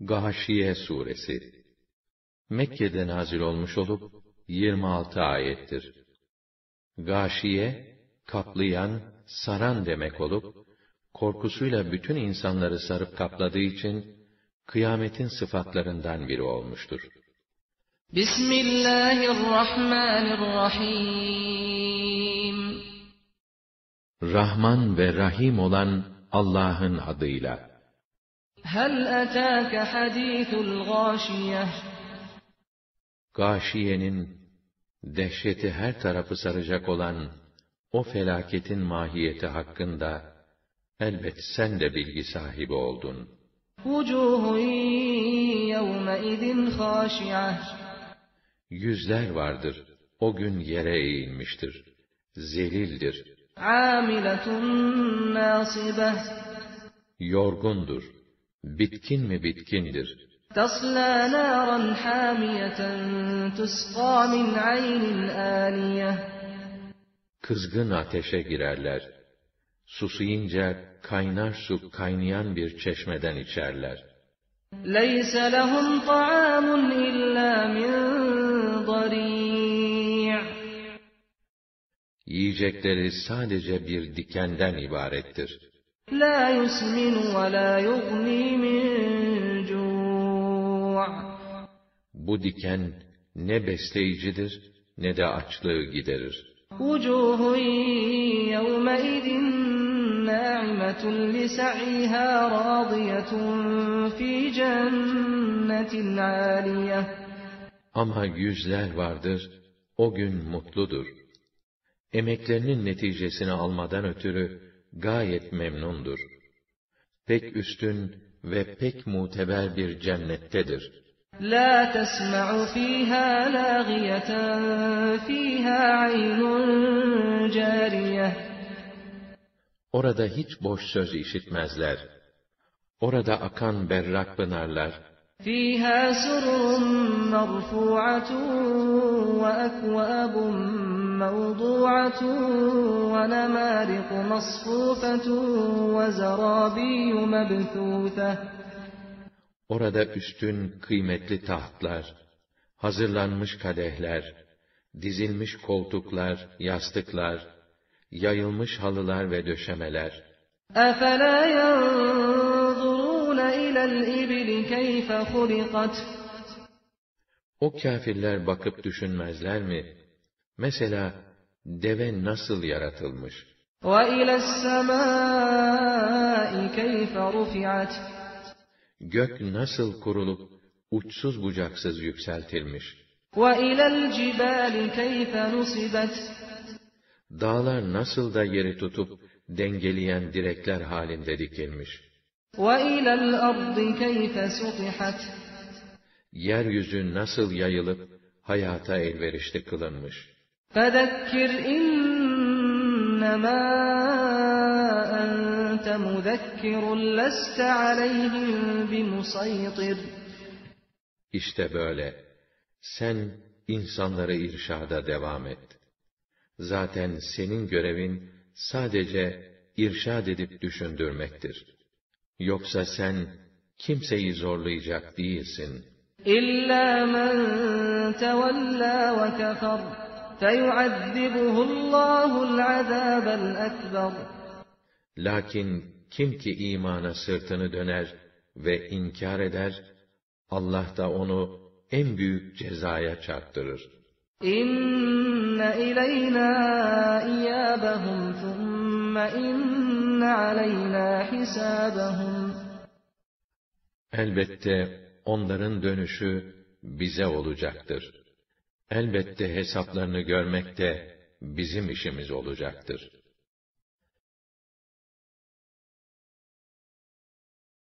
Gâşiye suresi Mekke'de nazil olmuş olup 26 ayettir. Gâşiye kaplayan, saran demek olup korkusuyla bütün insanları sarıp kapladığı için kıyametin sıfatlarından biri olmuştur. Bismillahirrahmanirrahim Rahman ve Rahim olan Allah'ın adıyla. Hel etâke hadîthul gâşiyeh. Gâşiyenin dehşeti her tarafı saracak olan o felaketin mahiyeti hakkında elbet sen de bilgi sahibi oldun. Yüzler vardır, o gün yere eğilmiştir, zelildir, yorgundur, bitkin mi bitkindir. Taslâ nâran hâmiyeten tusqâ min aynin âniyeh Kızgın ateşe girerler. Susayınca kaynar su kaynayan bir çeşmeden içerler. لَيْسَ لَهُمْ طَعَامٌ إِلَّا مِنْ ضَرِيعٍ Yiyecekleri sadece bir dikenden ibarettir. لَا يُسْمِنُ وَلَا يُغْنِي مِنْ جُوعٍ Bu diken ne besleyicidir ne de açlığı giderir. وُجُوهٌ يَوْمَئِذٍ نَاعِمَةٌ لِسَعْيِهَا رَاضِيَةٌ فِي جَنَّةٍ عَالِيَةٍ Ama yüzler vardır, o gün mutludur. Emeklerinin neticesini almadan ötürü gayet memnundur. Pek üstün ve pek muteber bir cennettedir. لَا تَسْمَعُ فِيهَا لَاغِيَةً فِيهَا عَيْنٌ جَارِيَةٌ Orada hiç boş söz işitmezler. Orada akan berrak pınarlar, فِيهَا سُرُرٌ مَّرْفُوعَةٌ وَأَكْوَابٌ مَّوْضُوعَةٌ وَنَمَارِقُ مَصْفُوفَةٌ وَزَرَابِيُّ مَبْثُوثَةٌ orada üstün kıymetli tahtlar, hazırlanmış kadehler, dizilmiş koltuklar, yastıklar, yayılmış halılar ve döşemeler, أَفَلَا يَنظُرُونَ إِلَى الْإِبِلِ كَيْفَ خُلِقَتْ O kâfirler bakıp düşünmezler mi? Mesela deve nasıl yaratılmış? Gök nasıl kurulup uçsuz bucaksız yükseltilmiş? Dağlar nasıl da yeri tutup dengeleyen direkler halinde dikilmiş? Yeryüzü nasıl yayılıp hayata elverişli kılınmış? فَذَكِّرْ إِنَّمَا أَنْتَ مُذَكِّرٌ لَسْتَ عَلَيْهِمْ بِمُصَيْطِرٍ İşte böyle. Sen insanları irşada devam et. Zaten senin görevin sadece irşad edip düşündürmektir. Yoksa sen kimseyi zorlayacak değilsin. إِلَّا مَنْ تَوَلَّى وَكَفَرَ فَيُعَذِّبُهُ اللَّهُ الْعَذَابَ الْأَكْبَرَ Lakin kim ki imana sırtını döner ve inkar eder, Allah da onu en büyük cezaya çarptırır. İnne ileyna iyâbehum thumme inne aleyna hisâbehum. Elbette onların dönüşü bize olacaktır. Elbette hesaplarını görmek de bizim işimiz olacaktır.